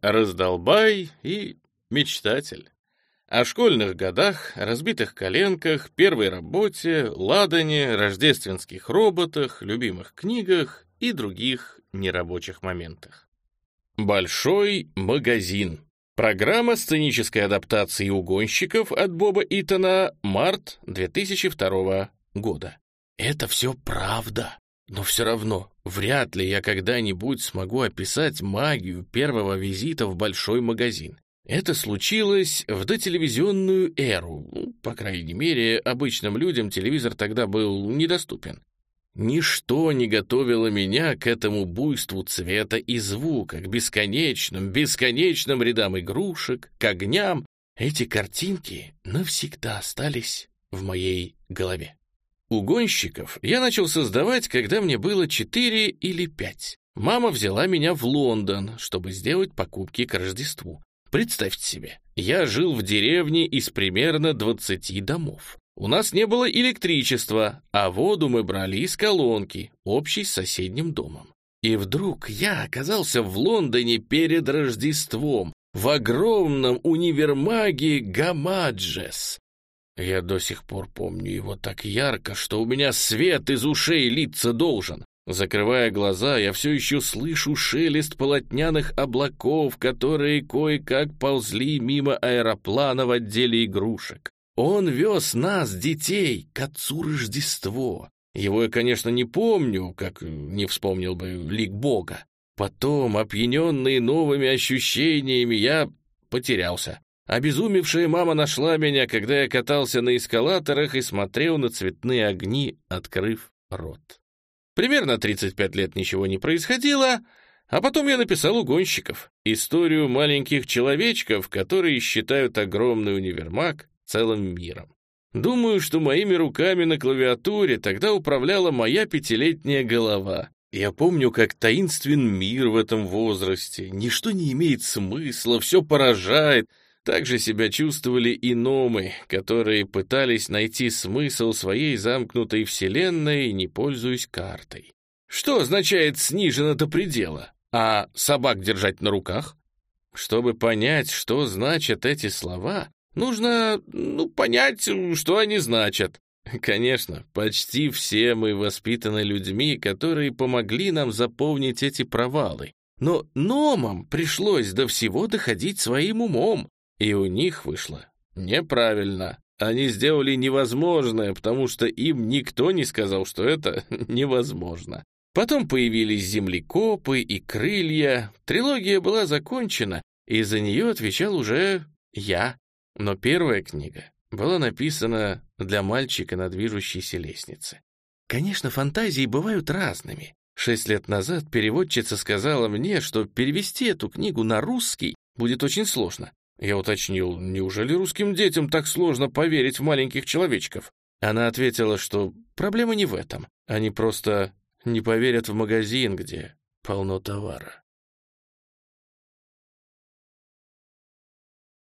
раздолбай и мечтатель. О школьных годах, разбитых коленках, первой работе, ладане, рождественских роботах, любимых книгах и других нерабочих моментах. Большой магазин. Программа сценической адаптации угонщиков от Боба Итона, март 2002 года. Это все правда, но все равно вряд ли я когда-нибудь смогу описать магию первого визита в большой магазин. Это случилось в дотелевизионную эру, ну, по крайней мере, обычным людям телевизор тогда был недоступен. Ничто не готовило меня к этому буйству цвета и звука, к бесконечным, бесконечным рядам игрушек, к огням. Эти картинки навсегда остались в моей голове. Угонщиков я начал создавать, когда мне было 4 или 5. Мама взяла меня в Лондон, чтобы сделать покупки к Рождеству. Представьте себе, я жил в деревне из примерно 20 домов. У нас не было электричества, а воду мы брали из колонки, общей с соседним домом. И вдруг я оказался в Лондоне перед Рождеством, в огромном универмаге Гамаджес. Я до сих пор помню его так ярко, что у меня свет из ушей литься должен. Закрывая глаза, я все еще слышу шелест полотняных облаков, которые кое-как ползли мимо аэроплана в отделе игрушек. Он вез нас, детей, к отцу Рождество. Его я, конечно, не помню, как не вспомнил бы лик Бога. Потом, опьяненный новыми ощущениями, я потерялся. Обезумевшая мама нашла меня, когда я катался на эскалаторах и смотрел на цветные огни, открыв рот. Примерно 35 лет ничего не происходило, а потом я написал «Угонщиков» — историю маленьких человечков, которые считают огромный универмаг целым миром. Думаю, что моими руками на клавиатуре тогда управляла моя пятилетняя голова. Я помню, как таинствен мир в этом возрасте. Ничто не имеет смысла, все поражает. Так же себя чувствовали и номы, которые пытались найти смысл своей замкнутой вселенной, не пользуясь картой. Что означает «снижено до предела», а собак держать на руках? Чтобы понять, что значат эти слова, Нужно, ну, понять, что они значат. Конечно, почти все мы воспитаны людьми, которые помогли нам заполнить эти провалы. Но номам пришлось до всего доходить своим умом, и у них вышло неправильно. Они сделали невозможное, потому что им никто не сказал, что это невозможно. Потом появились землекопы и крылья. Трилогия была закончена, и за нее отвечал уже я. Но первая книга была написана для мальчика на движущейся лестнице. Конечно, фантазии бывают разными. Шесть лет назад переводчица сказала мне, что перевести эту книгу на русский будет очень сложно. Я уточнил, неужели русским детям так сложно поверить в маленьких человечков? Она ответила, что проблема не в этом. Они просто не поверят в магазин, где полно товара.